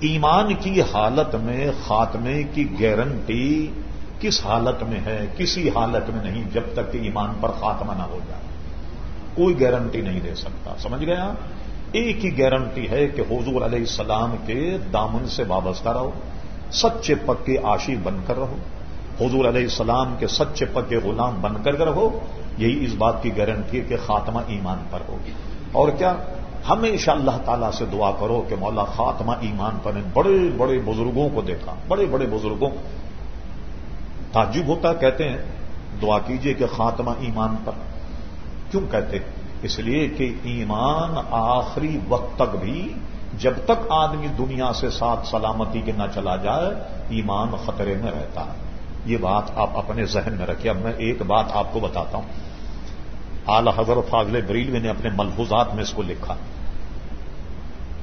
ایمان کی حالت میں، خاتمے کی گارنٹی کس حالت میں ہے، کسی حالت میں نہیں جب تک کہ ایمان پر خاتمہ نہ ہو جائے۔ کوئی گارنٹی نہیں دے سکتا۔ سمجھ گیا ایک ہی گارنٹی ہے کہ حضور علیہ السلام کے دامن سے وابستہ رہو، سچے پکے عاشق بن کر رہو، حضور علیہ السلام کے سچے پکے غلام بن کر رہو۔ یہی اس بات کی گارنٹی ہے کہ خاتمہ ایمان پر ہوگی۔ اور کیا؟ ہمیشہ اللہ تعالیٰ سے دعا کرو کہ مولا خاتمہ ایمان پر ان بڑے بڑے بزرگوں کو دیکھا، بڑے بڑے بزرگوں تعجب ہوتا کہتے ہیں، دعا کیجیے کہ خاتمہ ایمان پر۔ کیوں کہتے ہیں؟ اس لیے کہ ایمان آخری وقت تک بھی جب تک آدمی دنیا سے ساتھ سلامتی کے نہ چلا جائے، ایمان خطرے میں رہتا ہے۔ یہ بات آپ اپنے ذہن میں رکھیں اب میں ایک بات آپ کو بتاتا ہوں۔ اعلی حضرت فاضل بریلوی نے اپنے ملفوظات میں اس کو لکھا۔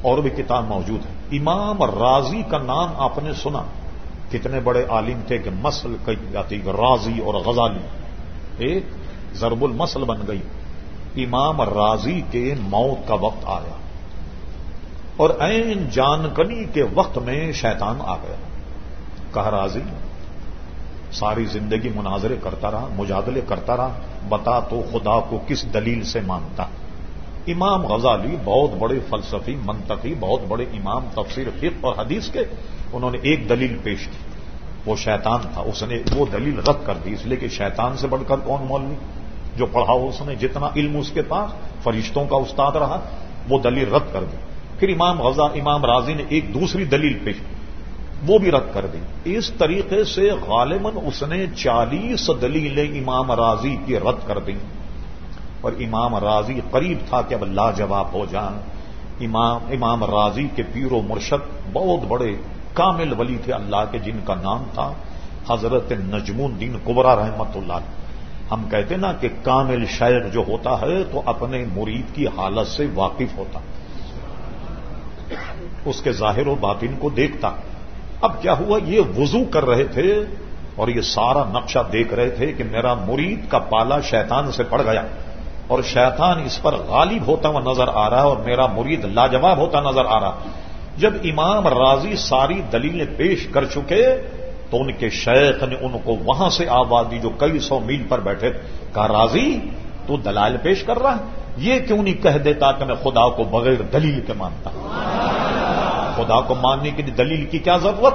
اور بھی کتاب موجود ہے۔ امام راضی کا نام آپ نے سنا۔ کتنے بڑے عالم تھے کہ مسل کہی جاتی راضی اور غزالی۔ ایک ضرب المسل بن گئی۔ امام راضی کے موت کا وقت آیا۔ اور این جانکنی کے وقت میں شیطان آ گیا۔ کہا راضی ساری زندگی مناظرے کرتا رہا، مجادلے کرتا رہا، بتا تو خدا کو کس دلیل سے مانتا۔ امام غزالی بہت بڑے فلسفی، منطقی، بہت بڑے امام، تفسیر فقہ اور حدیث کے انہوں نے ایک دلیل پیش کی۔ وہ شیطان تھا، اس نے وہ دلیل رد کر دی، اس لیے کہ شیطان سے بڑھ کر کون مولوی؟ جو پڑھا ہو اس نے، جتنا علم اس کے پاس، فرشتوں کا استاد رہا، وہ دلیل رد کر دی۔ پھر امام غزا، امام راضی نے ایک دوسری دلیل پیش کی۔ وہ بھی رد کر دی اس طریقے سے غالباً اس نے چالیس دلیلیں امام راضی کی رد کر دیں۔ اور امام راضی قریب تھا کہ اب لاجواب ہو جائیں امام امام راضی کے پیر و مرشد بہت بڑے کامل ولی تھے اللہ کے، جن کا نام تھا حضرت نجم الدین قبرا رحمت اللہ۔ ہم کہتے نا کہ کامل شاعر جو ہوتا ہے تو اپنے مرید کی حالت سے واقف ہوتا۔ اس کے ظاہر و باطن کو دیکھتا۔ اب کیا ہوا یہ وضو کر رہے تھے اور یہ سارا نقشہ دیکھ رہے تھے کہ میرا مرید کا پالا شیطان سے پڑ گیا اور شیطان اس پر غالب ہوتا ہوا نظر آ رہا ہے اور میرا مرید لاجواب ہوتا نظر آ رہا۔ جب امام راضی ساری دلیلیں پیش کر چکے تو ان کے شیخ نے ان کو وہاں سے آواز دی جو کئی سو میل پر بیٹھے۔ کہا، راضی، تو دلائل پیش کر رہا ہے۔ یہ کیوں نہیں کہہ دیتا کہ میں خدا کو بغیر دلیل کے مانتا؟ خدا کو ماننے کی دلیل کی کیا ضرورت؟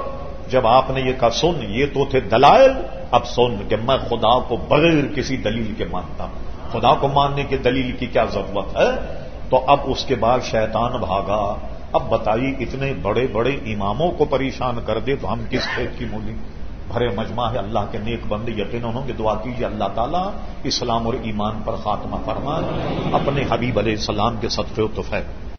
جب آپ نے یہ کہا، سن، یہ تو تھے دلائل، اب سن کہ میں خدا کو بغیر کسی دلیل کے مانتا ہوں۔ خدا کو ماننے کی دلیل کی کیا ضرورت ہے؟ تو اب اس کے بعد شیطان بھاگا۔ اب بتائیے، اتنے بڑے بڑے اماموں کو پریشان کر دے تو ہم کس کھیت کی مولی؟ بھرے مجمع ہے، اللہ کے نیک بند یقین انہوں کی دعا کیجیے اللہ تعالیٰ اسلام اور ایمان پر خاتمہ فرمان اپنے حبیب علیہ السلام کے صدقے و توفیق